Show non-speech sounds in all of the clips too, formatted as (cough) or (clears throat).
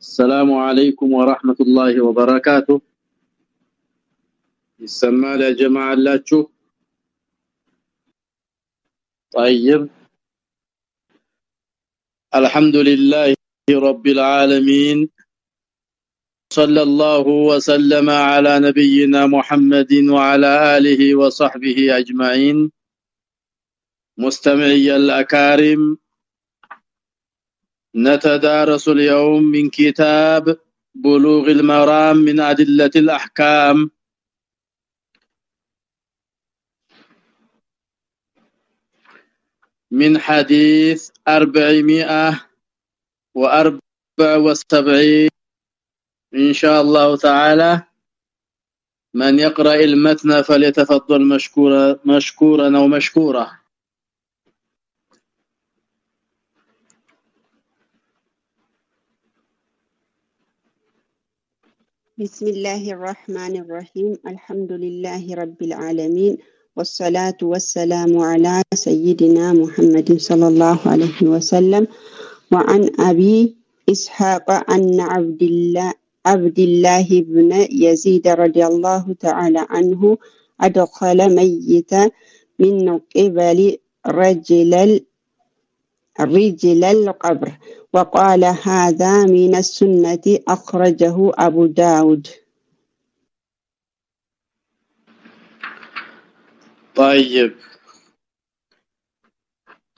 السلام عليكم ورحمة الله وبركاته. يسمى يا جماعة الله طيب. الحمد لله رب العالمين. صلى الله وسلم على نبينا محمد وعلى آله وصحبه أجمعين. مستمعي الأكارم نتدارس اليوم من كتاب بلوغ المرام من أدلة الأحكام. من حديث 474 إن شاء الله تعالى من يقرأ المتن فليتفضل مشكورا مشكورا أو مشكورا بسم الله الرحمن الرحيم الحمد لله رب العالمين والصلاة والسلام على سيدنا محمد صلى الله عليه وسلم وعن أبي إسحاق أن عبد الله عبد الله بن يزيد رضي الله تعالى عنه أدخل ميتا من قبل رجل الرجل القبر. وقال هذا من السنة أخرجه أبو داود. طيب.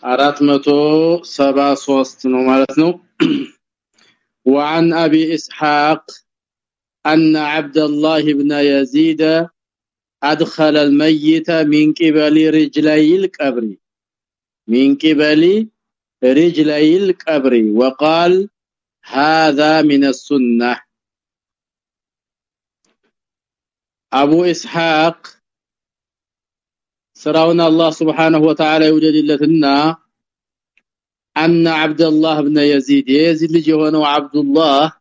أرات متو سبع سوستنو مالتنو (clears throat) وعن أبي إسحاق أن عبد الله بن يزيد أدخل الميت من قبل رجلي القبر. من قبل رجلي رجلي القبر وقال هذا من السنة. أبو إسحاق سراون الله سبحانه وتعالى يوجد لنا أن عبد الله بن يزيد يزيد لجهونه عبد الله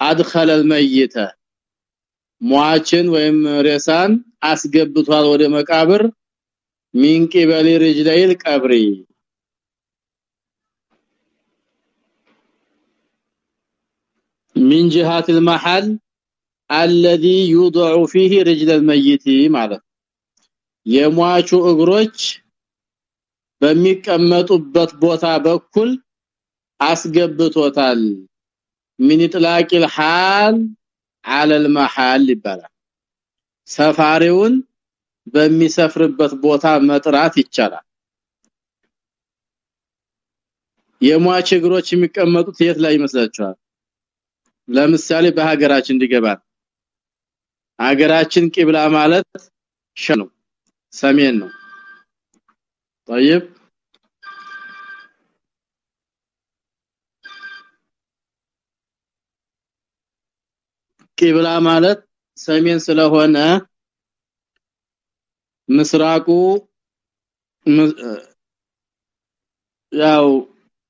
أدخل الميت مواچن ويم رسان አስገብቷል ወደ መቃብር من قبل رجلي القبر من جهات المحل الذي يوضع فيه رجل الميت ማለት የሟቹ እግሮች በሚቀመጡበት ቦታ በኩል አስገብቶታል ምን ኢጥላቅ الحال على المحل ይባላል ሰፋሪውን በሚሰፍርበት ቦታ መጥራት ይቻላል የሟች እግሮች የሚቀመጡት የት ላይ ይመስላችኋል ለምሳሌ በሀገራችን እንዲገባል ሀገራችን ቂብላ ማለት ሸ ነው ሰሜን ነው طيب ቂብላ ማለት ሰሜን ስለሆነ ምስራቁ ያው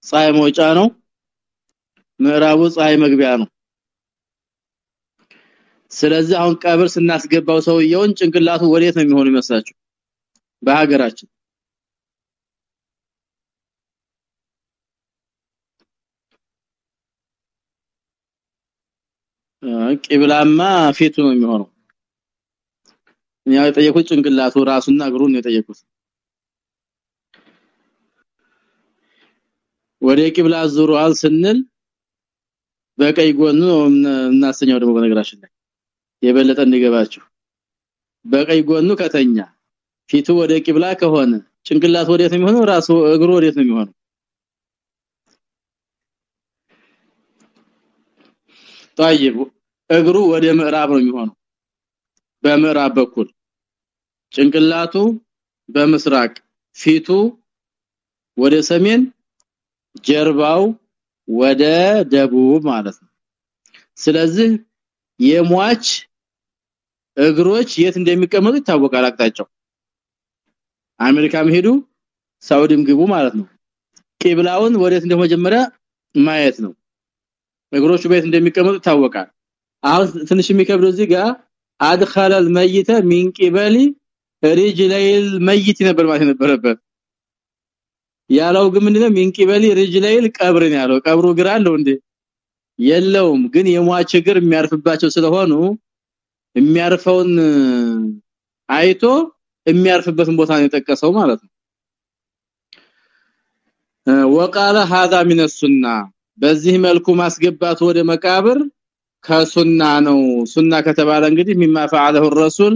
ፀሐይ መውጫ ነው ምዕራቡ ፀሐይ መግቢያ ነው ስለዚህ አሁን ቀብር ስናስገባው ሰውየውን ጭንቅላቱ ወዴት ነው የሚሆነው ይመስላችሁ? በሀገራችን። ቂብላማ ፊቱ ነው የሚሆነው። ያው የጠየቁት ጭንቅላቱ ራሱና እግሩን ነው የጠየቁት ወደ ቂብላ ዙሯል ስንል በቀይ ጎኑ እናሰኛው ደግሞ በነገራችን ላይ የበለጠ እንዲገባችሁ በቀይ ጎኑ ከተኛ ፊቱ ወደ ቂብላ ከሆነ ጭንቅላት ወዴት ነው የሚሆነው ራሱ እግሩ ወዴት ነው የሚሆነው طيب እግሩ ወደ ምዕራብ ነው የሚሆነው በምዕራብ በኩል ጭንቅላቱ በምስራቅ ፊቱ ወደ ሰሜን ጀርባው ወደ ደቡብ ማለት ነው ስለዚህ የሟች እግሮች የት እንደሚቀመጡ ይታወቃል አቅጣጫው። አሜሪካም ሄዱ ሳውዲም ግቡ ማለት ነው። ቂብላውን ወዴት እንደመጀመሪያ ማየት ነው። እግሮቹ ቤት እንደሚቀመጡ ይታወቃል። አሁን ትንሽ የሚከብደው እዚህ ጋር አድخل الميت من قبل رجلي الميت ነበር ማለት ነበረበት ያለው ግን ምንድነው? من رجلي القبر ያለው። ቀብሩ ግራ አለው እንዴ? የለውም። ግን የሟች እግር የሚያርፍባቸው ስለሆኑ የሚያርፈውን አይቶ የሚያርፍበትን ቦታ ነው የጠቀሰው ማለት ነው وقال هذا من السنه በዚህ መልኩ ማስገባት ወደ መቃብር ከሱና ነው ሱና ከተባለ እንግዲህ مما فعله الرسول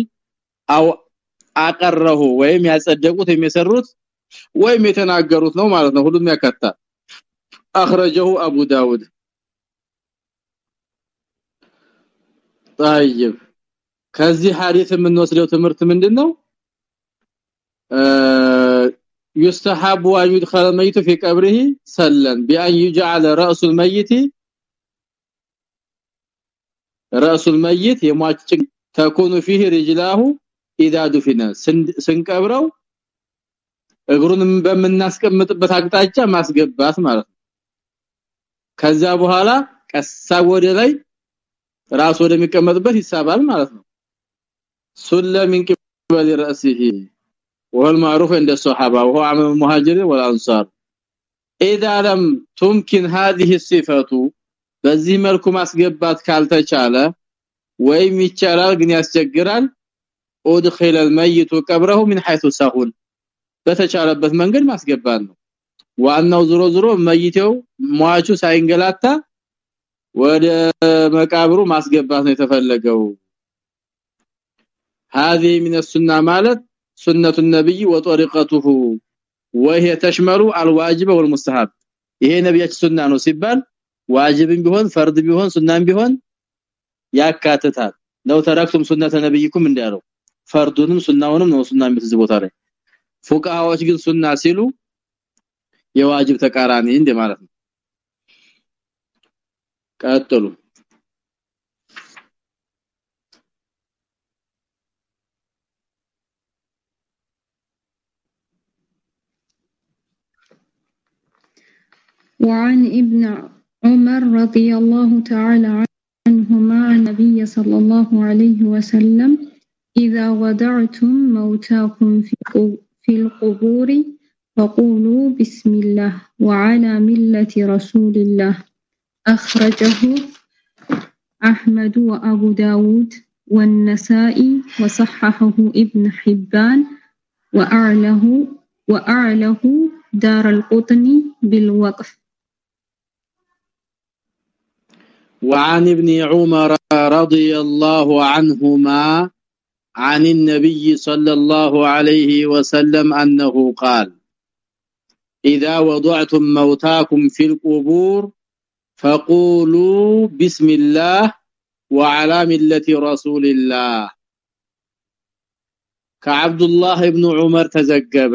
او አቀረሁ ወይም ያጸደቁት የሚሰሩት ወይም የተናገሩት ነው ማለት ነው ሁሉም ያካታል اخرجه ابو داود طيب ከዚህ ሐዲስ የምንወስደው ትምህርት ምንድነው يستحب ان يدخل الميت في قبره سلا بان يجعل راس الميت راس الميت የሟች تكون فيه رجلاه اذا دفن ስንቀብረው እግሩን በምናስቀምጥበት አቅጣጫ ማስገባት ማለት ነው ከዛ በኋላ ቀሳ ወደ ላይ ራስ ወደሚቀመጥበት ይሳባል ማለት ነው ሱለሚን قبل راسه وهو المعروف عند الصحابه وهو عمل المهاجرين والانصار اذا لم تمكن هذه الصفه በዚህ መልኩ ማስገባት ካልተቻለ ወይም ይቻላል ግን ያስቸግራል ادخل الميت قبره من حيث سهل በተቻለበት መንገድ ማስገባት ነው ዋናው ዝሮ ዝሮ መይተው ሟቹ ሳይንገላታ ወደ መቃብሩ ማስገባት ነው የተፈለገው هذه من السنه ማለት سنه النبي وطريقته وهي تشمل الواجب والمستحب ይሄ ነብያችን ሱና ነው ሲባል ዋጅብም ቢሆን ፈርድ ቢሆን ሱናም ቢሆን ያካትታል ነው ተረክቱም ሱነተ ነብይኩም እንዳለው ፈርዱንም ሱናውንም ነው ሱና የምትዝ ቦታ ላይ ፉቃዎች ግን ሱና ሲሉ የዋጅብ ተቃራኒ እንደ ማለት ነው ቀጥሉ وعن ابن عمر رضي الله تعالى عنهما النبي صلى الله عليه وسلم إذا وضعتم موتاكم في القبور فقولوا بسم الله وعلى ملة رسول الله. أخرجه أحمد وأبو داود والنسائي وصححه ابن حبان وأعله وأعله دار القطن بالوقف. وعن ابن عمر رضي الله عنهما عن النبي صلى الله عليه وسلم أنه قال إذا وضعتم موتاكم في القبور فقولوا بسم الله وعلى ملة رسول الله. كعبد الله بن عمر تزجب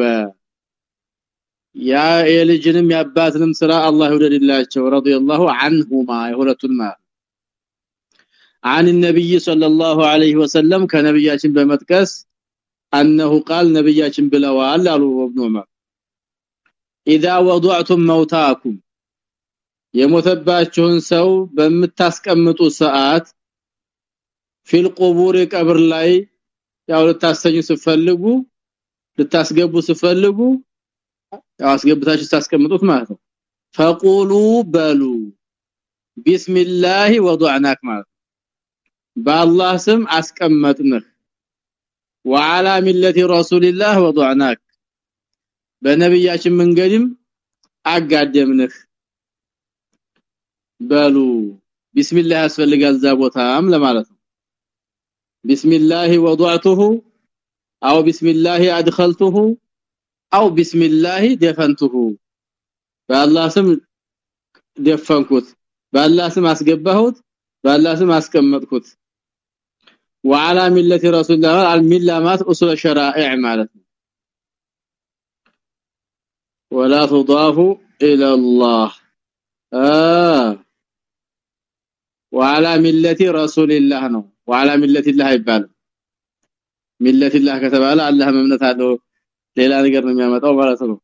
يا የልጅንም ያባትንም ስራ አላህ ይወደድላቸው رضي الله عنهما የሁለቱንም عن النبي صلى الله عليه وسلم ከነብያችን በመጥቀስ انه قال ነብያችን ብለዋል አሉ ابن عمر اذا وضعتم موتاكم የሞተባችሁን ሰው በምታስቀምጡ ሰዓት ፊል ቁቡር ቀብር ላይ ያው ልታሰኙ ሲፈልጉ ልታስገቡ ሲፈልጉ ያው አስገብታችሁ ታስቀምጡት ማለት ነው። ፈቁሉ በሉ። ቢስሚላሂ ወضعناك ማለት በአላህ ስም አስቀመጥንህ። وعلى مله رسول الله وضعناك በነብያችን መንገድም አጋደምንህ። በሉ። ቢስሚላህ ያስፈልጋል ዛ ቦታም ለማለት ነው። ቢስሚላህ وضعته او بسم الله ادخلته أو بسم الله دفنته. بالله سم دفنكوت. بالله سم أسجبهوت. بالله سم أسكمتكوت. وعلى ملة رسول الله. على الملة مات أصول الشرائع معناته ولا تضاف إلى الله. آه. وعلى ملة رسول الله نو. وعلى ملة الله يبال ملة الله كتب على الله ممنته ሌላ ነገር ነው የሚያመጣው ማለት ነው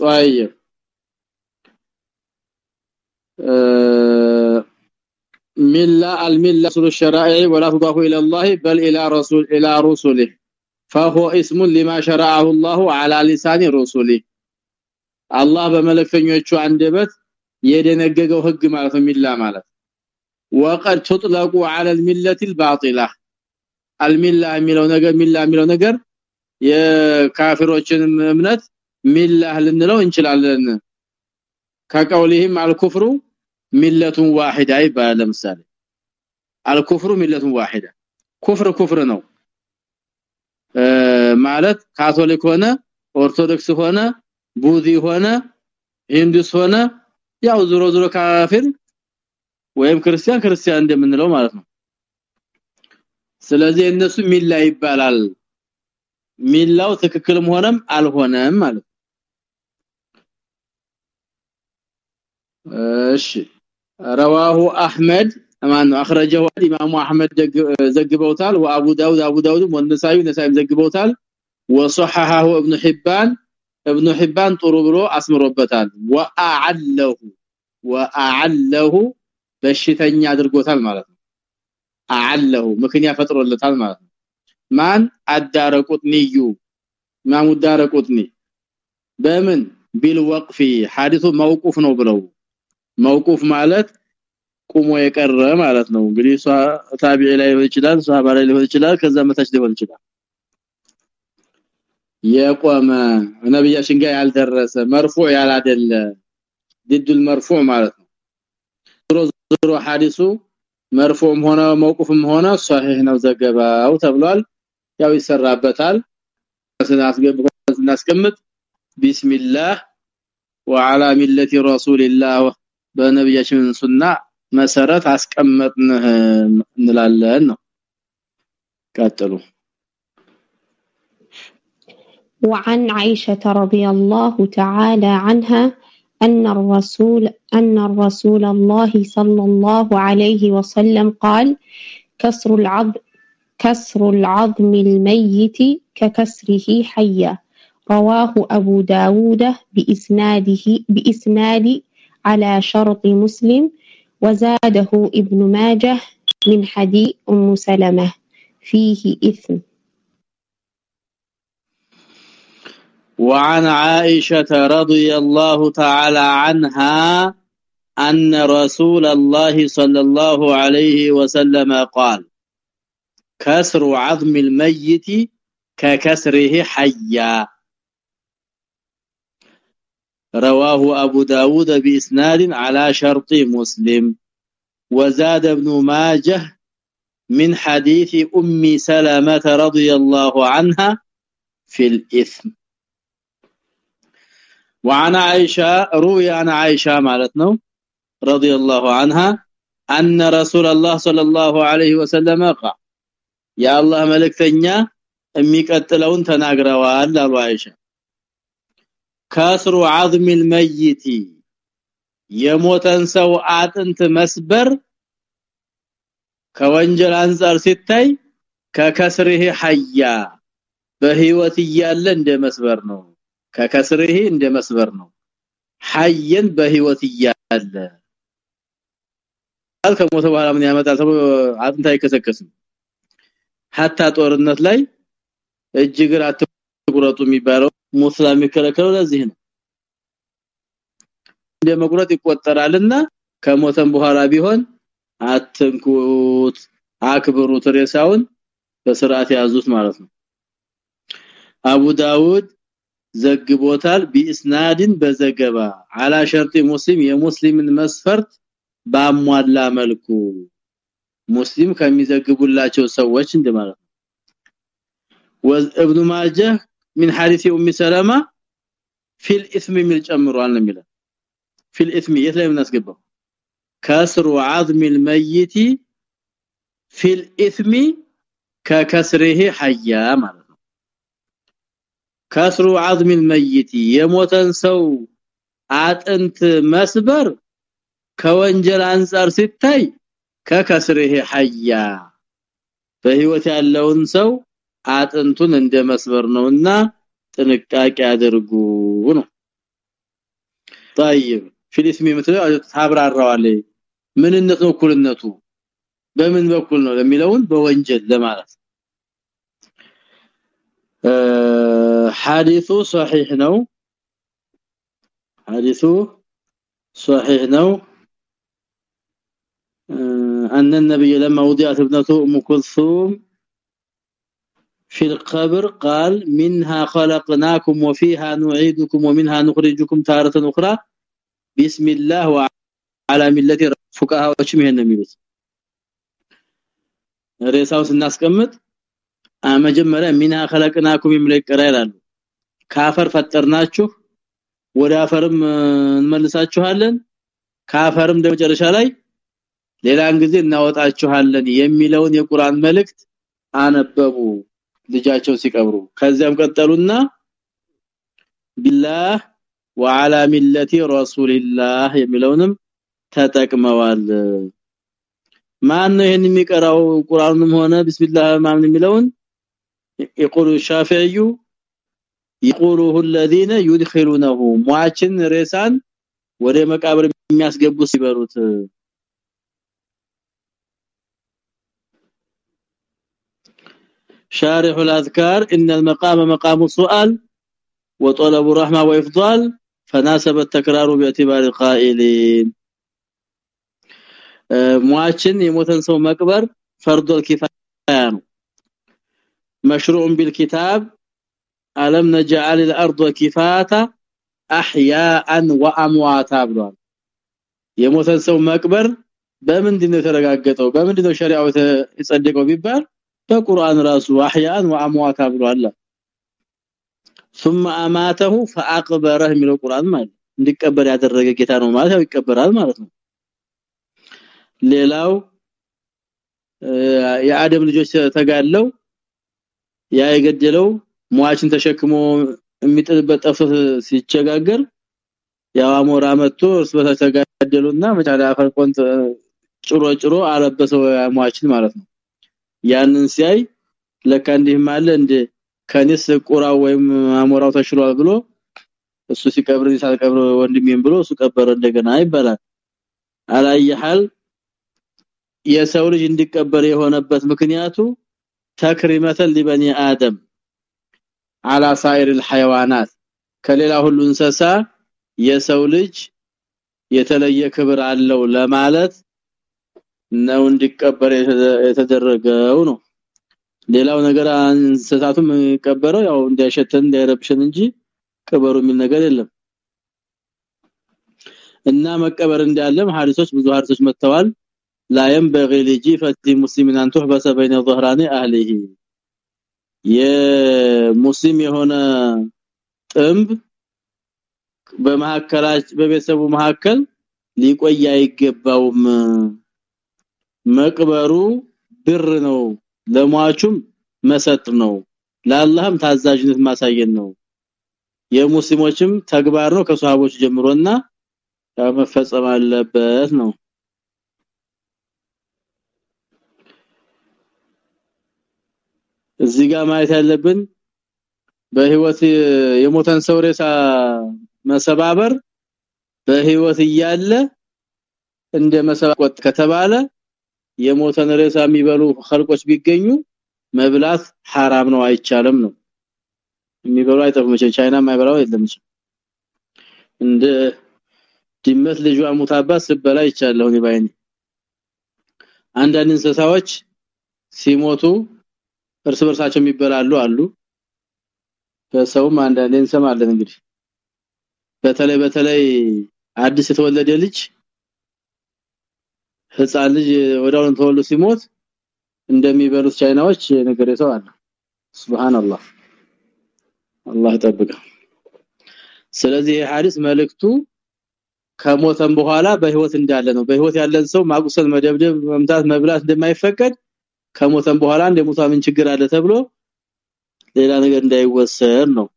طيب مله المله رسول الشرائع ولا تضاف الى الله بل الى رسول الى رسله فهو اسم لما شرعه الله على لسان رسله الله በመለክተኞቹ አንደበት የደነገገው ህግ ማለት ነው ሚላ ማለት وقد تطلق على المله الباطله المله የሚለው ነገር ሚላ የሚለው ነገር የካፊሮችን እምነት ሚላህ ልንለው እንችላለን። ከቀውሊህም አልኩፍሩ ሚለቱን ዋሂዳ ይባላል። ለምሳሌ አልኩፍሩ ሚለቱን ዋሂዳ ኩፍር ኩፍር ነው። ማለት ካቶሊክ ሆነ ኦርቶዶክስ ሆነ ቡዚ ሆነ ሂንዱስ ሆነ ያው ዙሮ ዙሮ ካፊር ወይም ክርስቲያን ክርስቲያን እንደምንለው ማለት ነው። ስለዚህ እነሱ ሚላ ይባላል ሚላው ትክክልም ሆነም አልሆነም ማለት እሺ። رواه አህመድ ማን اخرجه الامام احمد ዘግበውታል። ወአቡ ዳውድ አቡ ዳውድ ወነሳዩ ነሳይም ዘግበውታል። وصححه ابن حبان ابن حبان ጥሩ ብሎ አስምሮበታል። ወአዓለሁ ወአዓለሁ በሽተኛ አድርጎታል ማለት ነው። አዓለሁ ምክንያት ፈጥሮለታል ማለት ነው። ማን? አዳረቁጥኒዩ ኢማሙ ዳረቁጥኒ በምን? ቢልወቅፊ። ሐዲሱ መውቁፍ ነው ብለው። መውቁፍ ማለት ቁሞ የቀረ ማለት ነው። እንግዲህ ታቢዒ ላይ ይችላል ሷሃባ ላይ ይችላል ከዛ መታች ሊሆን ይችላል። የቆመ ነብያችን ጋር ያልደረሰ መርፎዕ ያላደለ ዲዱል መርፎዕ ማለት ነው። ዞሮ ዞሮ ሐዲሱ መርፎዕም ሆነ መውቁፍም ሆነ ሷሂህ ነው ዘገባው ተብሏል ያው ይሰራበታል ስናስቀምጥ ቢስሚላህ ወዓላ ሚለቲ ረሱልላህ በነብያችን ሱና መሰረት አስቀመጥን እንላለን ነው ቀጥሉ وعن عائشة رضي الله تعالى عنها أن الرسول أن الرسول الله صلى الله عليه وسلم قال كسر العظم كسر العظم الميت ككسره حيا رواه أبو داود بإسناده بإسناد على شرط مسلم وزاده ابن ماجه من حديث أم سلمة. فيه إثم. وعن عائشة رضي الله تعالى عنها أن رسول الله صلى الله عليه وسلم قال كسر عظم الميت ككسره حيا. رواه أبو داود بإسناد على شرط مسلم. وزاد ابن ماجه من حديث أم سلمة رضي الله عنها في الإثم. وعن عائشة روي عن عائشة مالتنا رضي الله عنها أن رسول الله صلى الله عليه وسلم قال የአላህ መልእክተኛ የሚቀጥለውን ተናግረዋል አሉ አይሻ። ካስሩ عظم الميت የሞተን ሰው አጥንት መስበር ከወንጀል አንፃር ሲታይ ከከስርህ ሐያ በህይወት እያለ እንደ መስበር ነው። ከከስርህ እንደ መስበር ነው። ሐየን በህይወት እያለ። ከሞተ በኋላ ምን ያመጣል አጥንት አይከሰከስም። ሐታ ጦርነት ላይ እጅግር አትቁረጡ የሚባለው ሙስሊም የሚከለከለው ለዚህ ነው። እንደ መቁረጥ ይቆጠራልና ከሞተም በኋላ ቢሆን አትንኩት አክብሩት ሬሳውን በስርዓት ያዙት ማለት ነው። አቡ ዳውድ ዘግቦታል። ቢስናድን በዘገባ አላ ሸርጥ ሙስሊም የሙስሊምን መስፈርት ባሟላ መልኩ ሙስሊም ከሚዘግቡላቸው ሰዎች እንደማለት ነው ወibn ማጀህ من حديث ام سلمة في الاثم من ጨምሯል ነው የሚለው في الاثم የት ላይ እናስገባው كسر عظم الميت في الاثم ككسره حيا ማለት ነው كسر عظم الميت የሞተን ሰው አጥንት መስበር ከወንጀል አንፃር ሲታይ ከከስርህ ሐያ በህይወት ያለውን ሰው አጥንቱን እንደ መስበር ነውና ጥንቃቄ አድርጉ ነው طيب ፊልስሚ ምትለው ታብራራዋለ ምንነት ነው እኩልነቱ በምን በኩል ነው ለሚለውን በወንጀል ለማለት ሐዲሱ صحيح ነው ሐዲሱ صحيح ነው أن النبي لما وضعت ابنته أم كلثوم في القبر قال منها خلقناكم وفيها نعيدكم ومنها نخرجكم تارة أخرى. بسم الله وعلى ملة فقهاء وشمهن የሚሉት ሬሳው ስናስቀምጥ መጀመሪያ ሚና خلقناكم ይምለቀራ ይላሉ ካፈር ፈጠርናችሁ ወደ አፈርም እንመልሳችኋለን። ካፈርም ደመጨረሻ ላይ ሌላን ጊዜ እናወጣችኋለን የሚለውን የቁርአን መልእክት አነበቡ ልጃቸው ሲቀብሩ ከዚያም ቀጠሉና ቢላህ ወዓላ ሚለቲ ረሱልላህ የሚለውንም ተጠቅመዋል ማን ነው ይሄን የሚቀራው ቁርአኑም ሆነ ቢስሚላህ ማምን የሚለውን يقول الشافعي يقوله الذين يدخلونه ሟችን ሬሳን ወደ መቃብር የሚያስገቡ ሲበሩት شارح الاذكار ان المقام مقام السؤال وطلب الرحمه وافضال فناسب التكرار باعتبار القائلين ሟችን የሞተን ሰው መቅበር فرض الكفايه ነው مشروع بالكتاب አለም نجعل الارض كفاتا احياء وامواتا ብሏል የሞተን ሰው መቅበር በምንድነው የተረጋገጠው በምንድነው ሸሪዓው የጸደቀው ቢባል በቁርአን ራሱ አህያን ወአምዋታ ብሏል ثم اماته فاقبره የሚለው ቁርአን ማለት እንዲቀበር ያደረገ ጌታ ነው ማለት ያው ይቀበራል ማለት ነው ሌላው የአደም ልጆች ተጋለው ያ የገደለው ሟችን ተሸክሞ የሚጥልበት ጠፍቶ ሲቸጋገር ያው አሞራ መጥቶ እርስ በርሳቸው ተጋደሉና መጫላ አፈርቆን ጭሮ ጭሮ አለበሰው ሟችን ማለት ነው ያንን ሲያይ ለካ እንዲህም አለ እንደ ከኒስ ቁራው ወይም አሞራው ተሽሏል ብሎ እሱ ሲቀብር ሲቀብር ወንድሜም ብሎ እሱ ቀበረ እንደገና ይባላል አላየሃል የሰው ልጅ እንዲቀበር የሆነበት ምክንያቱ ተክሪመተን ለበኒ አደም على سائر الحيوانات ከሌላ ሁሉ እንስሳ የሰው ልጅ የተለየ ክብር አለው ለማለት ነው እንዲቀበር የተደረገው ነው ሌላው ነገር እንስሳቱም የሚቀበረው ያው እንዳይሸተን እንዳይረብሽን እንጂ ቀበሩ የሚል ነገር የለም እና መቀበር እንዳለም ሐዲሶች ብዙ ሐዲሶች መጥተዋል لا ينبغي لجيفة مسلم أن تحبس بين ظهران أهله የሙስሊም የሆነ ጥምብ በመሐከላች በቤተሰቡ መሐከል ሊቆይ አይገባውም መቅበሩ ብር ነው ለሟቹም መሰጥ ነው ለአላህም ታዛዥነት ማሳየን ነው። የሙስሊሞችም ተግባር ነው ከሷሃቦች ጀምሮና መፈጸም አለበት ነው። እዚህ ጋር ማየት ያለብን በህይወት የሞተን ሰው ሬሳ መሰባበር በህይወት እያለ እንደ መሰባቆት ከተባለ የሞተን ሬሳ የሚበሉ ኸልቆች ቢገኙ መብላት ሐራም ነው አይቻልም ነው። የሚበሉ አይጠፉም። ቻይና ማይበላው የለም እንደ ድመት ልጇ ሙታባ ስበላ ይቻለሁ ባይኔ አንዳንድ እንስሳዎች ሲሞቱ እርስ በርሳቸው የሚበላሉ አሉ። በሰውም አንዳንዴ እንሰማለን እንግዲህ። በተለይ በተለይ አዲስ የተወለደ ልጅ ህፃን ልጅ ወዳውን ተወልዶ ሲሞት እንደሚበሉት ቻይናዎች ነገር ሰው አለ። ሱብሃንአላህ። አላህ ይጠብቀ ስለዚህ ሐዲስ መልእክቱ ከሞተም በኋላ በህይወት እንዳለ ነው። በህይወት ያለን ሰው ማቁሰል መደብደብ መምታት መብላት እንደማይፈቀድ ከሞተም በኋላ እንደሞታ ምን ችግር አለ ተብሎ ሌላ ነገር እንዳይወሰድ ነው።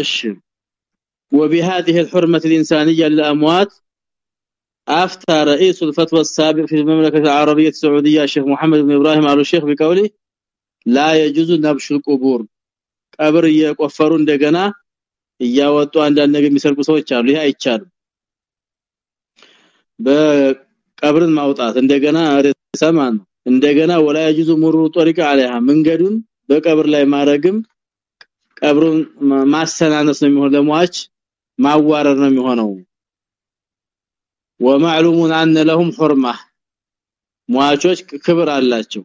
እሺ وبهذه الحرمه الانسانيه للاموات افتى رئيس الفتوى السابق في المملكه العربيه السعوديه الشيخ محمد بن ابراهيم على الشيخ بقوله لا يجوز نبش القبور ቀብር እየቆፈሩ እንደገና እያወጡ አንዳንድ ነገር የሚሰርቁ ሰዎች አሉ ይሄ አይቻልም በቀብርን ማውጣት እንደገና ሰማን እንደገና ወላ يجوز مرور طريق عليها መንገዱን በቀብር ላይ ማረግም ቀብሩን ማሰናነስ ነው የሚሆን ለሟች ማዋረር ነው የሚሆነው ومعلوم ان لهم حرمه ሟቾች ክብር አላቸው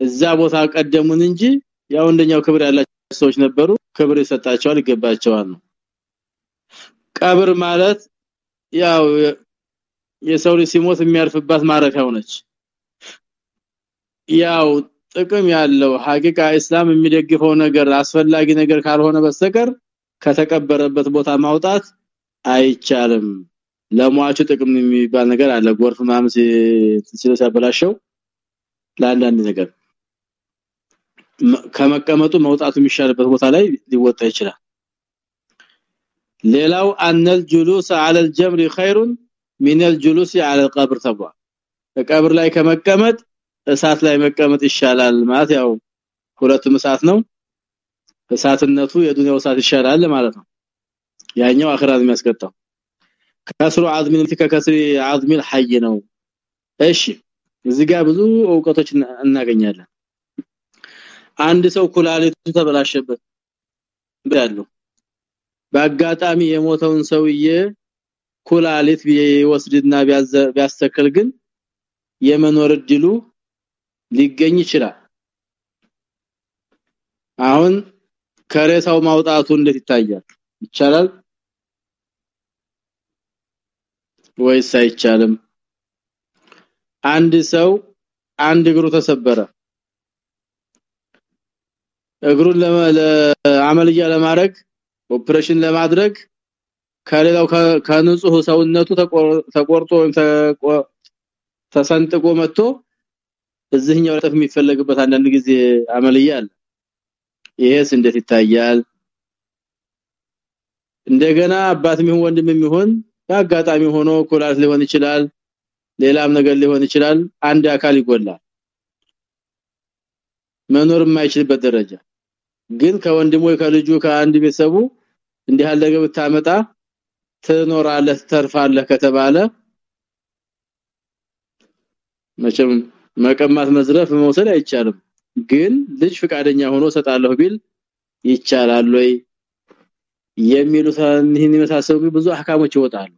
እዛ ቦታ ቀደሙን እንጂ ያው እንደኛው ክብር ያላቸው ሰዎች ነበሩ ክብር ይሰጣቸዋል ይገባቸዋል ነው ቀብር ማለት ያው የሰው ልጅ ሲሞት የሚያርፍባት ማረፊያው ነች ያው ጥቅም ያለው ሐቂቃ እስላም የሚደግፈው ነገር አስፈላጊ ነገር ካልሆነ በስተቀር ከተቀበረበት ቦታ ማውጣት አይቻልም ለሟቹ ጥቅም የሚባል ነገር አለ ጎርፍ ማምስ ሲያበላሸው ለአንዳንድ ነገር ከመቀመጡ መውጣቱ የሚሻልበት ቦታ ላይ ሊወጣ ይችላል ሌላው አንል ጁሉስ على الجمر خير من الجلوس على القبر ተብሏ በቀብር ላይ ከመቀመጥ እሳት ላይ መቀመጥ ይሻላል ማለት ያው ሁለቱም እሳት ነው እሳትነቱ የዱንያው እሳት ይሻላል ማለት ነው። ያኛው አኺራት የሚያስቀጣው። ከስሩ አዝሚን ከከስሪ አዝሚል ሐይ ነው። እሺ እዚህ ጋር ብዙ እውቀቶች እናገኛለን። አንድ ሰው ኩላሊቱ ተበላሸበት ያለው በአጋጣሚ የሞተውን ሰውዬ ኩላሊት ቢወስድና ቢያስተክል ግን የመኖር እድሉ ሊገኝ ይችላል። አሁን ከሬሳው ማውጣቱ እንዴት ይታያል? ይቻላል? ወይስ አይቻልም? አንድ ሰው አንድ እግሩ ተሰበረ። እግሩን ለአመልያ ለማድረግ ኦፕሬሽን ለማድረግ ከሌላው ከንጹህ ሰውነቱ ተቆርጦ ተሰንጥቆ መጥቶ እዚህኛው ለጠፍ የሚፈለግበት አንዳንድ ጊዜ አመልያ አለ ይሄስ እንዴት ይታያል። እንደገና አባትም ይሁን ወንድምም ይሁን በአጋጣሚ ሆኖ ኩላሊት ሊሆን ይችላል ሌላም ነገር ሊሆን ይችላል። አንድ አካል ይጎላል። መኖር የማይችልበት ደረጃ። ግን ከወንድሙ ከልጁ ከአንድ ቤተሰቡ እንዲህ ያለ ብታመጣ ትኖራለህ ተርፋለህ ከተባለ መቼም መቀማት መዝረፍ መውሰድ አይቻልም ግን ልጅ ፍቃደኛ ሆኖ ሰጣለሁ ቢል ይቻላል ወይ? የሚሉት ይህን የመሳሰሉ ብዙ አህካሞች ይወጣሉ።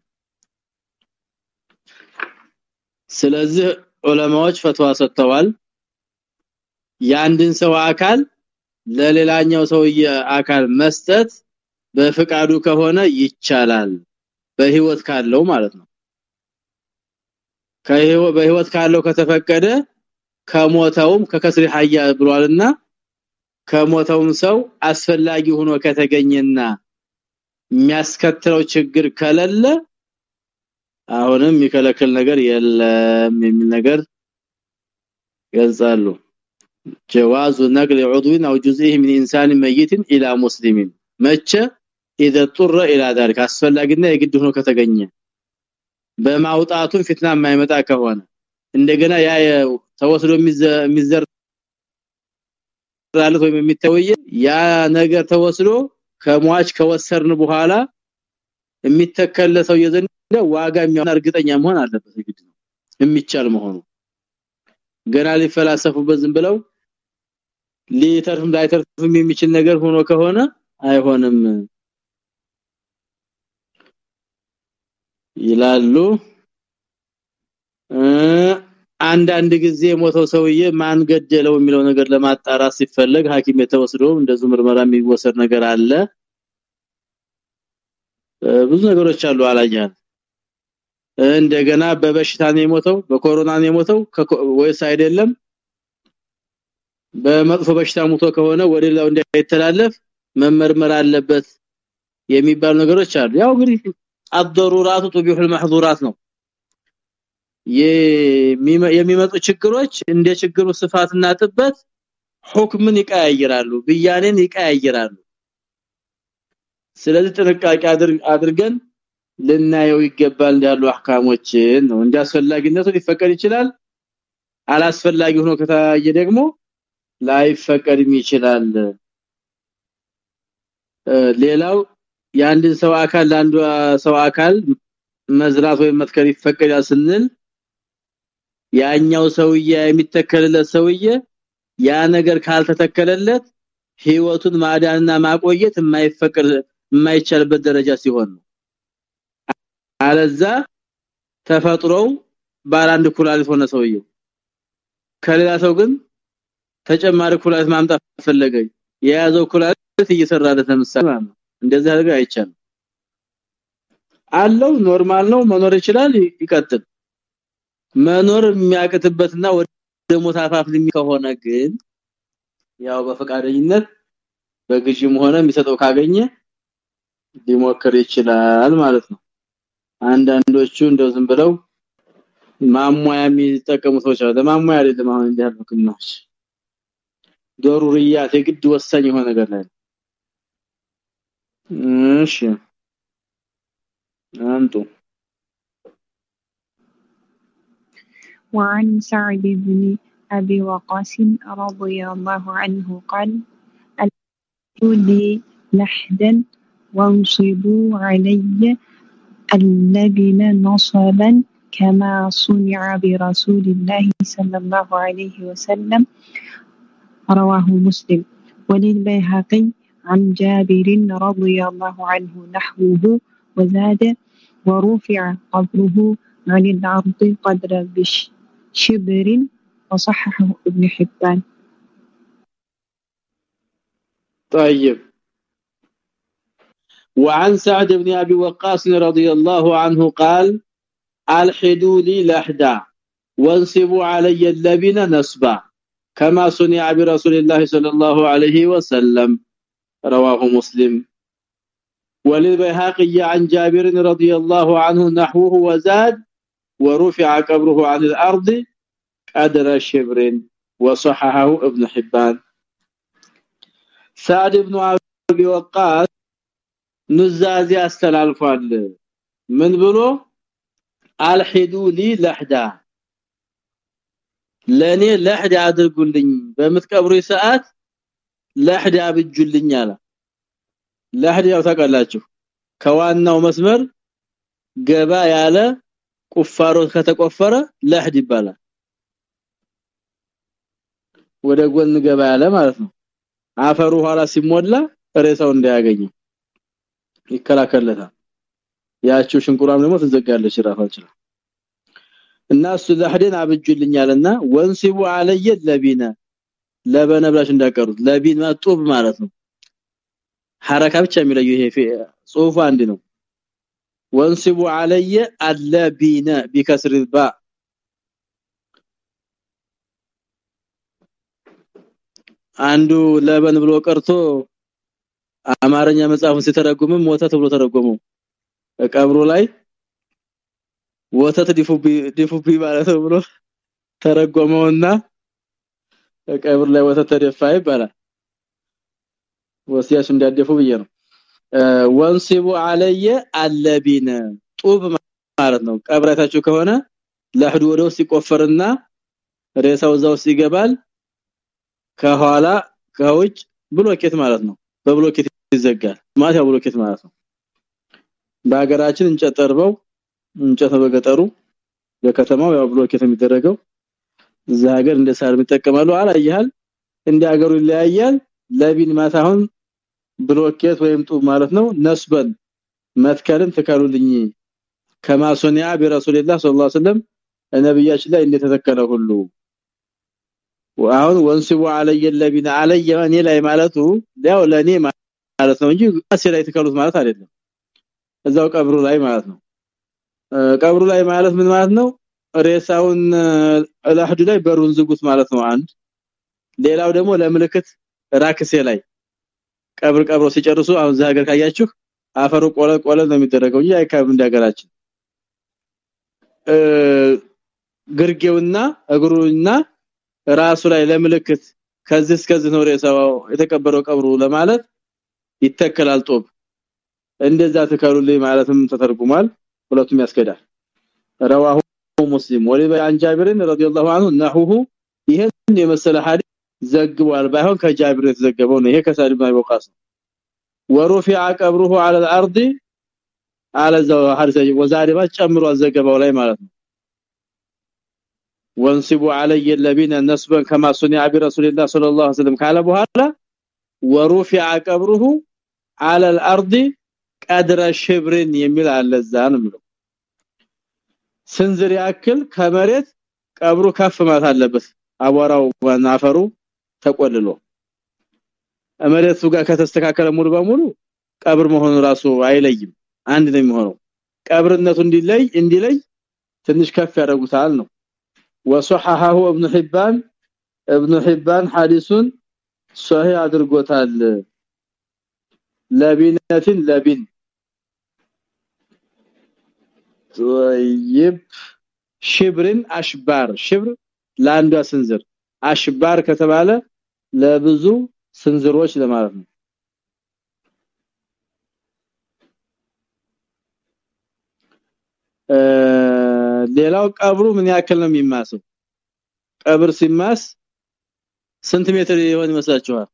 ስለዚህ ዑለማዎች ፈትዋ ሰጥተዋል። የአንድን ሰው አካል ለሌላኛው ሰውዬ አካል መስጠት በፍቃዱ ከሆነ ይቻላል። በህይወት ካለው ማለት ነው። በህይወት ካለው ከተፈቀደ ከሞተውም ከከስሪ ሐያ ብሏልና ከሞተውም ሰው አስፈላጊ ሆኖ ከተገኘና የሚያስከትለው ችግር ከሌለ አሁንም የሚከለክል ነገር የለም የሚል ነገር ገልጻሉ جواز نقل عضو او جزء من انسان ميت الى مسلم መቼ اذا اضطر الى ذلك አስፈላጊና የግድ ሆኖ ከተገኘ በማውጣቱ ፍትና የማይመጣ ከሆነ እንደገና ያ ተወስዶ የሚዘር ራለት ወይም የሚተወየ ያ ነገር ተወስዶ ከሟች ከወሰርን በኋላ የሚተከለሰው የዘንደ ዋጋ የሚሆን እርግጠኛ መሆን አለበት። ግድ ነው። የሚቻል መሆኑ። ገና ሊፈላሰፉበት ዝም ብለው ሊተርፍም ላይተርፍም የሚችል ነገር ሆኖ ከሆነ አይሆንም ይላሉ አንዳንድ ጊዜ ሞተው ሰውዬ ማን ገደለው የሚለው ነገር ለማጣራት ሲፈለግ ሐኪም የተወስዶ እንደዚህ ምርመራ የሚወሰድ ነገር አለ ብዙ ነገሮች አሉ አላኛል እንደገና በበሽታ ነው የሞተው በኮሮና ነው የሞተው ወይስ አይደለም በመጥፎ በሽታ ሞቶ ከሆነ ወደ ሌላው እንዳይተላለፍ መመርመር አለበት የሚባሉ ነገሮች አሉ ያው እንግዲህ الضرورات تبيح المحظورات ነው የሚመጡ ችግሮች እንደ ችግሩ ስፋትና ጥበት ሁክምን ይቀያይራሉ ብያኔን ይቀያይራሉ። ስለዚህ ጥንቃቄ አድርገን ልናየው ይገባል ያሉ አህካሞችን ነው። እንዲያስፈልጊነቱ ሊፈቀድ ይችላል አላስፈላጊ ሆኖ ከታየ ደግሞ ላይፈቀድም ይችላል። ሌላው የአንድን ሰው አካል ለአንዱ ሰው አካል መዝራት ወይም መትከል ይፈቀዳል ስንል ያኛው ሰውዬ የሚተከለለት ሰውዬ ያ ነገር ካልተተከለለት ህይወቱን ማዳንና ማቆየት የማይፈቀድ የማይቻልበት ደረጃ ሲሆን አለዛ ተፈጥሮው ባላንድ ኩላሊት ሆነ ሰውየው ከሌላ ሰው ግን ተጨማሪ ኩላሊት ማምጣት ፈለገ። የያዘው ኩላሊት እየሰራለት ለምሳሌ ነው። እንደዚህ አይቻልም። አለው normal ነው መኖር ይችላል ይቀጥል መኖር የሚያቅትበትና ወደ ሞት አፋፍ ከሆነ ግን ያው በፈቃደኝነት በግዥም ሆነ የሚሰጠው ካገኘ ሊሞክር ይችላል ማለት ነው። አንዳንዶቹ እንደው ዝም ብለው ማሟያ የሚጠቀሙ ሰዎች አሉ። ለማሟያ አይደለም አሁን እንዲያል ህክምናዎች ዶሩሪያት የግድ ወሳኝ የሆነ ነገር ላይ እሺ አንቱ وعن سعد بن أبي وقاص رضي الله عنه قال لي لحدا وانصبوا علي اللبن نصبا كما صنع برسول الله صلى الله عليه وسلم. رواه مسلم. وللبيهقي عن جابر رضي الله عنه نحوه وزاد ورفع قبره عن الأرض قدر بشبر وصححه ابن حبان. طيب. وعن سعد بن أبي وقاص رضي الله عنه قال الحدوا لي لحدا وانصبوا علي اللبن نصبا كما صنع برسول الله صلى الله عليه وسلم. رواه مسلم. وللبيهقي عن جابر رضي الله عنه نحوه وزاد ورفع قبره عن الارض قدر شبر وصححه ابن حبان سعد بن ابي وقاص ኑዛዜ አስተላልፏል ምን ብሎ አልሂዱ ሊ ለህዳ ለኔ ለህዳ አድርጉልኝ በምትቀብሩ ሰዓት ለህዳ አብጁልኝ አለ ለህዳ ያው ታውቃላችሁ ከዋናው መስመር ገባ ያለ ቁፋሮ ከተቆፈረ ለህድ ይባላል። ወደ ጎን ገባ ያለ ማለት ነው። አፈሩ ኋላ ሲሞላ ሬሳው እንዳያገኘው ይከላከለታል ያቺው ሽንቁራም ደግሞ ትዘጋለች ራፋችን እና እሱ ለህደን አብጁልኛልና ወንሲቡ አለየ ለቢነ ለበነ ብላሽ እንዳቀሩት ለቢን ማጡብ ማለት ነው። ሐረካ ብቻ የሚለየው ይሄ ጽሁፉ አንድ ነው ወንሲቡ አለየ አለቢነ ቢከስር ባ። አንዱ ለበን ብሎ ቀርቶ አማርኛ መጽሐፉን ሲተረጉምም ወተት ብሎ ተረጎመው ቀብሩ ላይ ወተት ዲፉቢ ዲፉቢ ማለት ብሎ ተረጎመውና ቀብር ላይ ወተት ተደፋ ይባላል። ወሲያሽ እንዲያደፉ ብዬ ነው ወንሲቡ አለየ አለቢነ ጡብ ማለት ነው። ቀብራታችሁ ከሆነ ለህዱ ወደ ውስጥ ይቆፈርና ሬሳው እዛው ይገባል ከኋላ ከውጭ ብሎኬት ማለት ነው። በብሎኬት ይዘጋል። ማለት ያው ብሎኬት ማለት ነው። በሀገራችን እንጨት ጠርበው እንጨት በገጠሩ በከተማው ያው ብሎኬት የሚደረገው። እዛ ሀገር እንደ ሳር የሚጠቀማሉ። አላየሃል? እንደ ሀገሩ ይለያያል። ለቢን ማታሁን ብሎኬት ወይም ጡብ ማለት ነው። ነስበን መትከልን ተከሉልኝ ከማሶኒያ በረሱልላህ ሰለላሁ ዐለይሂ ወሰለም ነብያችን ላይ እንደተተከለ ሁሉ። አሁን ወንስቡ አለየ ለቢና አለየ እኔ ላይ ማለቱ ያው ለኔ ማለት ነው እንጂ አሴ ላይ ተከሉት ማለት አይደለም። እዛው ቀብሩ ላይ ማለት ነው። ቀብሩ ላይ ማለት ምን ማለት ነው? ሬሳውን ለህዱ ላይ በሩን ዝጉት ማለት ነው አንድ። ሌላው ደግሞ ለምልክት ራክሴ ላይ ቀብር ቀብሮ ሲጨርሱ አሁን ዛገር ካያችሁ አፈሩ ቆለ ቆለ ነው የሚደረገው እንጂ አይካብ እንደገራችን ግርጌውና እግሩና ራሱ ላይ ለምልክት ከዚህ እስከዚህ ነው ሬሳው የተቀበረው ቀብሩ ለማለት ይተከላል ጦብ እንደዛ ተከሉልኝ ማለትም ተተርጉሟል ሁለቱም ያስከዳል رواه مسلم ولبي عن جابر رضي الله عنه نحوه ይሄን የመሰለ ሐዲስ ዘግቧል ባይሆን ከጃብር የተዘገበው ነው ይሄ ከሳሊም ላይ ወቃስ ورفع قبره على الارض على ሐዲስ ወዛሪባ ጨምሮ አዘገባው ላይ ማለት ነው وانصبوا علي الذين نسبا كما صنع برسول الله صلى الله عليه وسلم ካለ በኋላ ورفع قبره على الارض ቀድረ ሽብርን የሚል አለ እዛ ነው የሚለው ስንዝር ያክል ከመሬት ቀብሩ ከፍ ማለት አለበት አቧራው ወናፈሩ ተቆልሎ መሬቱ ጋር ከተስተካከለ ሙሉ በሙሉ ቀብር መሆኑ ራሱ አይለይም። አንድ ነው የሚሆነው። ቀብርነቱ እንዲለይ እንዲለይ ትንሽ ከፍ ያደርጉታል ነው። وصححه ابن حبان ابن حبان حديث صحيح አድርጎታል። لبنة ለቢን طيب ሽብርን አሽባር ሽብር ለአንዷ ስንዝር አሽባር ከተባለ ለብዙ ስንዝሮች ለማለት ነው። ሌላው ቀብሩ ምን ያክል ነው የሚማሰው? ቀብር ሲማስ ስንት ሜትር ይሆን ይመስላችኋል?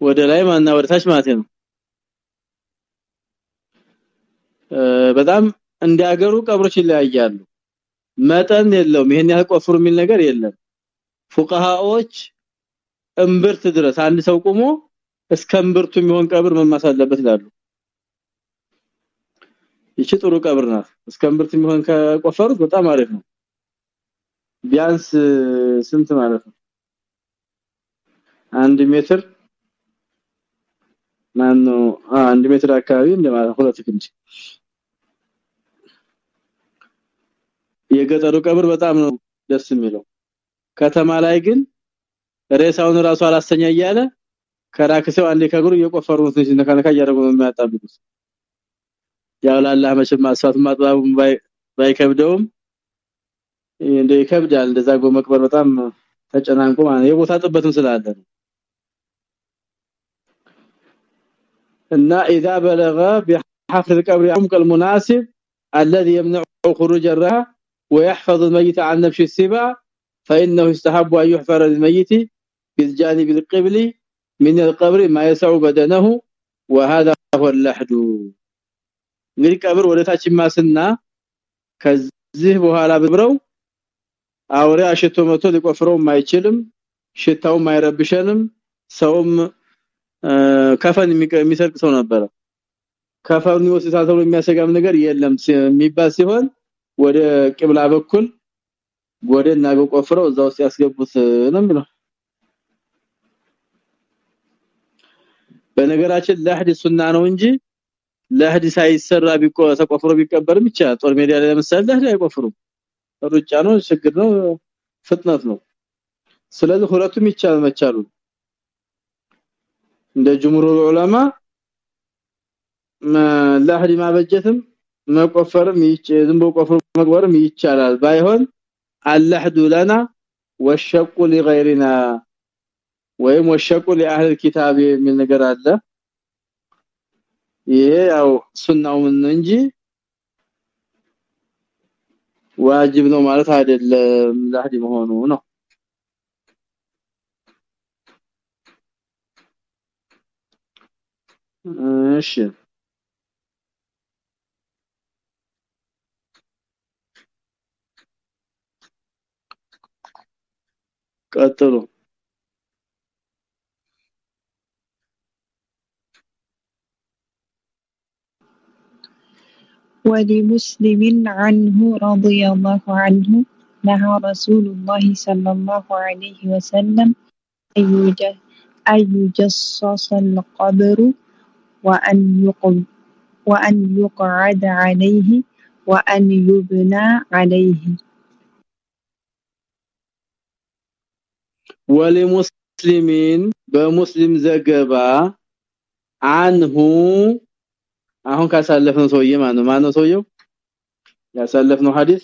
ወደ ላይ ማና ወደ ታች ማለት ነው። በጣም እንዲያገሩ ቀብሮች ይለያያሉ መጠን የለውም። ይሄን ያህል ቆፍሩ የሚል ነገር የለም። ፉቃሃዎች እምብርት ድረስ አንድ ሰው ቆሞ እስከ የሚሆን ቀብር መማስ ይላሉ። ይቺ ጥሩ ቀብር ናት። እስከ የሚሆን ከቆፈሩት በጣም አሪፍ ነው። ቢያንስ ስንት ማለት ነው? አንድ ሜትር ማነው? አንድ ሜትር አካባቢ እንደማለት ሁለት ክንድ የገጠሩ ቀብር በጣም ነው ደስ የሚለው ከተማ ላይ ግን ሬሳውን ራሱ አላስተኛ እያለ ከራክሰው አንዴ ከግሩ እየቆፈሩ ነው ትንሽ ነካነካ እያደረጉ ነው የሚያጣብቁት ያው ለአላህ መቼም ማስፋት ማጥባቡ ባይከብደውም እንደ ይከብዳል እንደዛ ጎ መቅበር በጣም ተጨናንቆ ማለት የቦታ ጥበትም ስላለ ነው እና اذا بلغ بحفر القبر عمق المناسب الذي يمنع خروج الرها ويحفظ الميت عن نفش السبع فانه يستحب ان يحفر الميت بالجانب القبلي من القبر ما يسع بدنه وهذا هو اللحد እንግዲህ ቀብር ወደ ታች ማስና ከዚህ በኋላ ብብረው አውሬ አሽቶ መቶ ሊቆፍረው ማይችልም ሽታው ማይረብሸንም ሰውም ከፈን የሚሰርቅ ሰው ነበረ ከፈኑ ወስታ ተብሎ የሚያሰጋም ነገር የለም የሚባል ሲሆን ወደ ቅብላ በኩል ጎደና በቆፍረው እዛው ውስጥ ያስገቡት ነው የሚለው። በነገራችን ለህድ ሱና ነው እንጂ ለህድ ሳይሰራ ቢቆ ተቆፍሮ ቢቀበርም ብቻ ጦር ሜዳ ላይ ለምሳሌ ለህድ አይቆፍሩም። ሩጫ ነው ችግር ነው ፍጥነት ነው። ስለዚህ ሁለቱም ይቻል መቻሉ። እንደ ጅምሩ ዑለማ ለህድ ማበጀትም መቆፈርም ይችላል በቆፈር መግበርም ይቻላል ባይሆን አላህዱ ለና ወሸቁ لغيرنا ወይም ወሸቁ لأهل الكتاب የሚል ነገር አለ ይሄ ያው ሱናው ምን እንጂ ዋጅብ ነው ማለት አይደለም ላህዲ መሆኑ ነው እሺ قتله ولمسلم عنه رضي الله عنه نهى رسول الله صلى الله عليه وسلم أن يجصص القبر وأن يقعد, وأن يقعد عليه وأن يبنى عليه. ወለሙስሊሚን በሙስሊም ዘገባ አንሁ አሁን ካሳለፈው ሰውዬ ማን ነው ማን ነው ሐዲስ?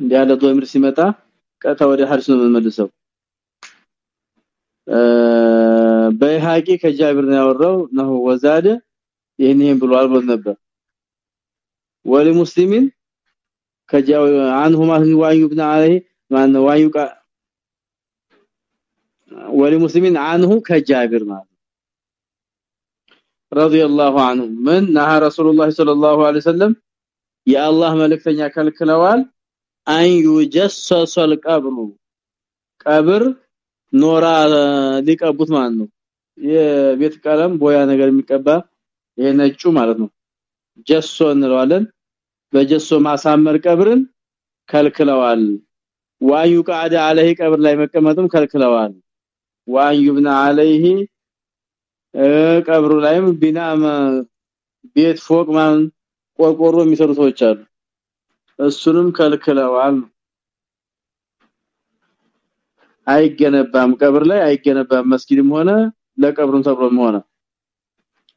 እንዲያለ ዶምር ሲመጣ ቀጥታ ወደ ሐዲስ ነው የምንመልሰው። በሐቂ ከጃብር ነው ያወራው። ነው ወዛደ ይሄን ብሏል ነበር። ወለሙስሊሚን ከጃው አንሁማ ዋዩ ኢብኑ አለይ ማን ዋዩ ቃ ወለሙስሊሚን አንሁ ከጃብር ማለት رضي الله عنه من نهى رسول الله صلى الله عليه وسلم يا الله ملكتኛ ከልክለዋል። አን ይጀሰሰል ቀብሩ ቀብር ኖራ ሊቀቡት ማለት ነው። የቤት ቀለም ቦያ ነገር የሚቀባ ይሄ ነጩ ማለት ነው። ጀሶ እንለዋለን። በጀሶ ማሳመር ቀብርን ከልክለዋል። ዋዩ ቃደ አለህ ቀብር ላይ መቀመጥም ከልክለዋል። ዋዩ ብና አለህ ቀብሩ ላይም ቢና ቤት ፎቅ ማን ቆርቆሮ የሚሰሩ ሰዎች አሉ። እሱንም ከልክለዋል። አይገነባም ቀብር ላይ አይገነባም። መስጊድም ሆነ ለቀብሩም ተብሎም ሆነ።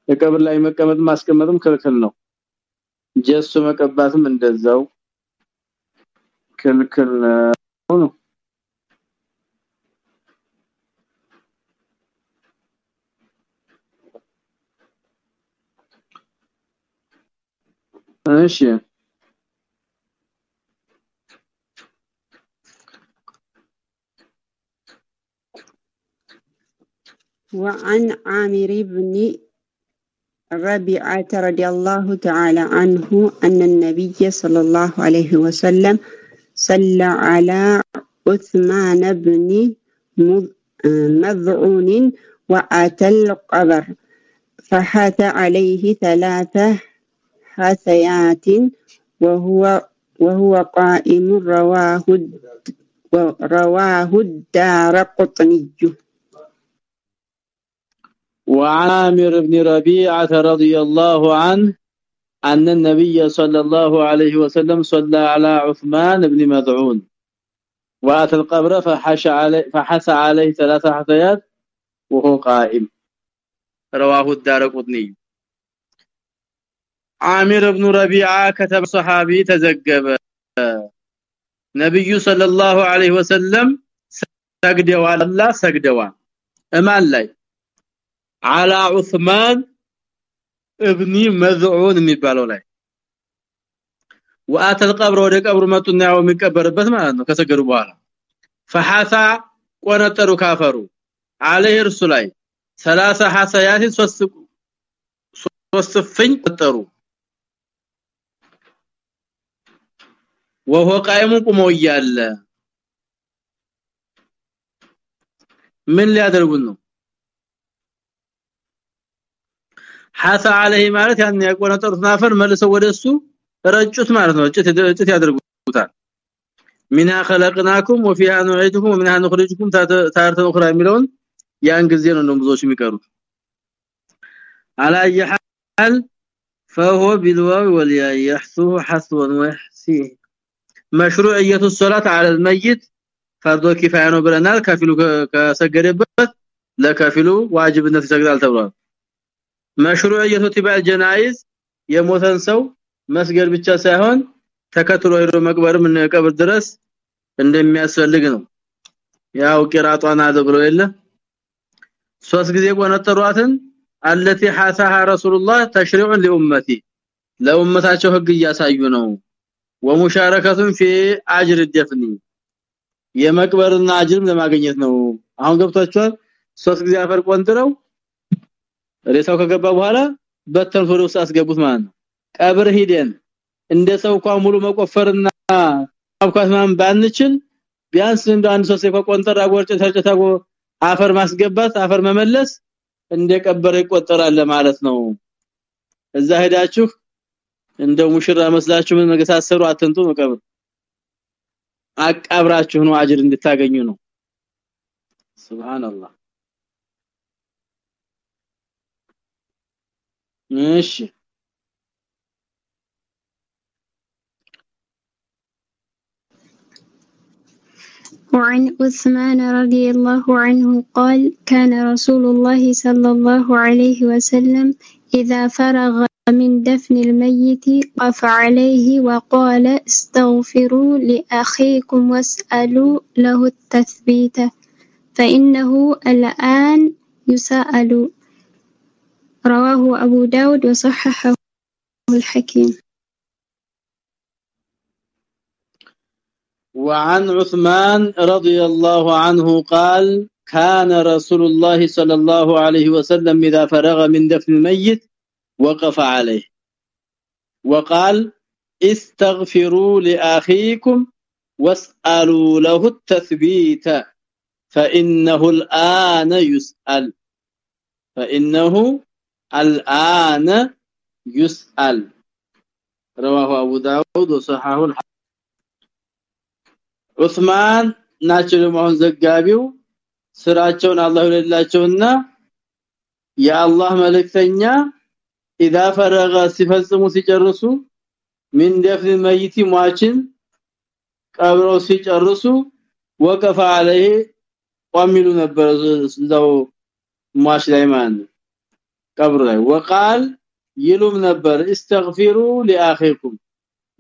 የቀብር ላይ መቀመጥ ማስቀመጥም ክልክል ነው ጀሱ መቀባትም እንደዛው ክልክል ነው እሺ وعن عامر بن ربيعة رضي الله تعالى عنه أن النبي صلى الله عليه وسلم صلى على عثمان بن مذعون وأتى القبر فحث عليه ثلاثة حثيات وهو وهو قائم رواه رواه الدار قطني. وعامر بن ربيعة رضي الله عنه أن النبي صلى الله عليه وسلم صلى على عثمان بن مذعون. وآتى القبر فحش عليه فحس عليه ثلاث حثيات وهو قائم. رواه الدارقطني عامر بن ربيعة كتب صحابي تزجب. نبي صلى الله عليه وسلم سجدوا الله سجدوا. أمان ላይ على عثمان ابن مذعون የሚባለው ላይ واتى القبر ወደ ቀብሩ መጡና ያው የሚቀበርበት ማለት ነው ከሰገዱ በኋላ فحث ቆነጠሩ ካፈሩ عليه እርሱ ላይ 30 ሐሰያት ሶስት ሶስት ፍኝ ቆጠሩ وهو قائم ቆሞ እያለ ምን ሊያደርጉን ነው ሐሳ عليه ማለት ያን ያቆነጠሩት ናፈር መልሰው ወደሱ ረጩት ማለት ነው እጭት እጭት ያደርጉታል ሚና خلقناكم وفيها نعيدكم ومنها نخرجكم تارة اخرى የሚለውን ያን ጊዜ ነው ብዙዎች የሚቀሩት على اي حال فهو بالواو والياء يحثو حثوا ويحسيه مشروعيه الصلاه على الميت فرض كفايه ነው ብለናል ከፊሉ ከሰገደበት ለከፊሉ ዋጅብነት ይሰግዳል ተብሏል መሽሩዕየቱ ቲባል ጀናይዝ የሞተን ሰው መስገድ ብቻ ሳይሆን ተከትሎ ሄዶ መቅበርም ቀብር ድረስ እንደሚያስፈልግ ነው። ያው ቂራጧን አዘብሎ የለ? ሶስት ጊዜ ቆነጠሯትን አለቲ ሐሳሃ ረሱላህ ተሽሪዑን ለኡመቲ ለኡመታቸው ህግ እያሳዩ ነው። ወሙሻረከቱን ፊ አጅር ደፍኒ የመቅበርና አጅርም ለማግኘት ነው። አሁን ገብቷቸዋል ሶስት ጊዜ አፈር ቆንጥረው ሬሳው ከገባ በኋላ በተን ወደ ውስጥ አስገቡት ማለት ነው። ቀብር ሂደን እንደ ሰው ሙሉ መቆፈርና አብኳት ማን ባንችል ቢያንስ እንደ አንድ ሶስት ቆንጠራ ጎርጭ ተርጨታጎ አፈር ማስገባት አፈር መመለስ እንደቀበረ ይቆጠራል ማለት ነው። እዛ ሄዳችሁ እንደ ሙሽራ መስላችሁ ምን መገሳሰሩ አትንጡ መቀብር። አቃብራችሁ ነው አጅር እንድታገኙ ነው። ሱብሃንአላህ ماشي. وعن عثمان رضي الله عنه قال كان رسول الله صلى الله عليه وسلم إذا فرغ من دفن الميت قف عليه وقال استغفروا لأخيكم واسألوا له التثبيت فإنه الآن يسأل. رواه أبو داود وصححه الحكيم. وعن عثمان رضي الله عنه قال كان رسول الله صلى الله عليه وسلم إذا فرغ من دفن الميت وقف عليه. وقال استغفروا لأخيكم واسألوا له التثبيت فإنه الآن يسأل. فإنه الان يسال رواه ابو داود وصححه ዑስማን ናቸው ለመሆን ዘጋቢው ስራቸውን አላህ ይለላቸውና የአላህ መልእክተኛ اذا فرغ ሲፈጽሙ ሲጨርሱ من دفن الميت ሟችን ቀብረው ሲጨርሱ ወቀፈ عليه ቆሚሉ ነበር እዛው ሟች ላይ ማን ቀብር ላይ وقال ይሉም ነበር استغفروا لاخيكم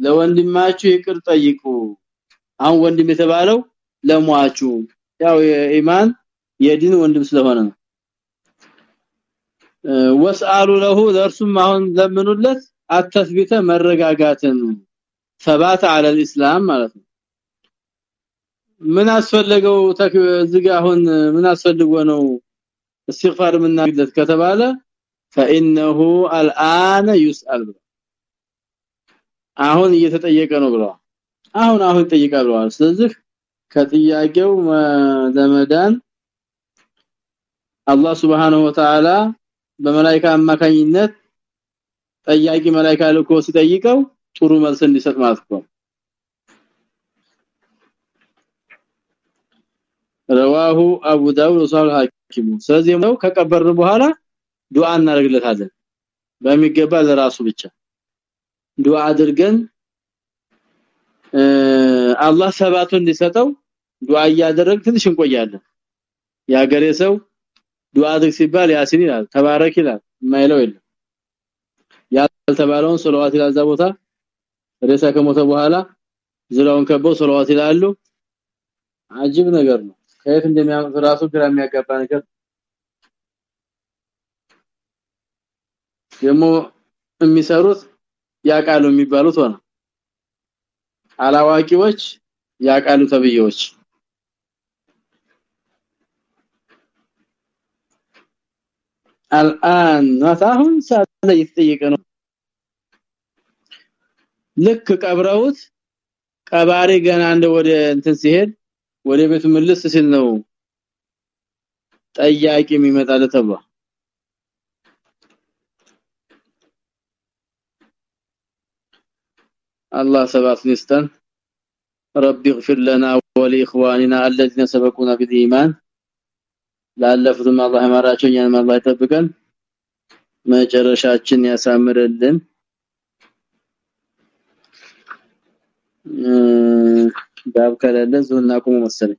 ለወንድማችሁ ይቅር ጠይቁ አሁን ወንድም የተባለው ለሟቹ ያው የኢማን የዲን ወንድም ስለሆነ ነው ወስአሉ ለሁ ለርሱም አሁን ለምኑለት አተስቢተ መረጋጋትን ሰባት على الاسلام ማለት ነው ምን አስፈልገው እዚህ አሁን ምን አስፈልጎ ነው استغفار ምናግለት ከተባለ فانه الان يسال አሁን እየተጠየቀ ነው ብለዋል አሁን አሁን ይጠይቃል ብለዋል ስለዚህ ከጥያቄው ለመዳን አላህ Subhanahu Wa Ta'ala በመላእክት አማካኝነት ጠያቂ መላእክት ልኮ ሲጠይቀው ጥሩ መልስ እንዲሰጥ ማለት ነው رواه ابو داود وصححه الحاكم ስለዚህ ነው ከቀበርን በኋላ ዱዓ እናደርግለታለን። በሚገባ ለራሱ ብቻ ዱዓ አድርገን አላህ ሰባቱን እንዲሰጠው ዱዓ እያደረግ ትንሽ እንቆያለን። ያገሬ ሰው ዱዓ አድርግ ሲባል ያሲን ይላል ተባረክ ይላል የማይለው የለም። ያልተባለውን ሶላዋት ይላል ቦታ። ሬሳ ከሞተ በኋላ ዙሪያውን ከበው ሶላዋት ይላሉ። አጅብ ነገር ነው። ከየት እንደሚያመጡ ራሱ ግራ የሚያጋባ ነገር ደሞ የሚሰሩት ያቃሉ የሚባሉት ሆነ። አላዋቂዎች ያቃሉ ተብዬዎች። አልአን አሁን ሳለ ይጠየቀ ልክ ቀብረውት ቀባሪ ገና እንደ ወደ እንትን ሲሄድ ወደ ቤቱ መልስ ሲል ነው ጠያቂ የሚመጣለ ተብሏል። الله سبحانه نستن رب اغفر لنا ولاخواننا الذين سبقونا بالايمان ላለፉትም አላህ ይማራቸው እኛንም አላህ ይጠብቀን መጨረሻችን ያሳምርልን ባብ ከሌለ ዙና ቁሙ መሰለኝ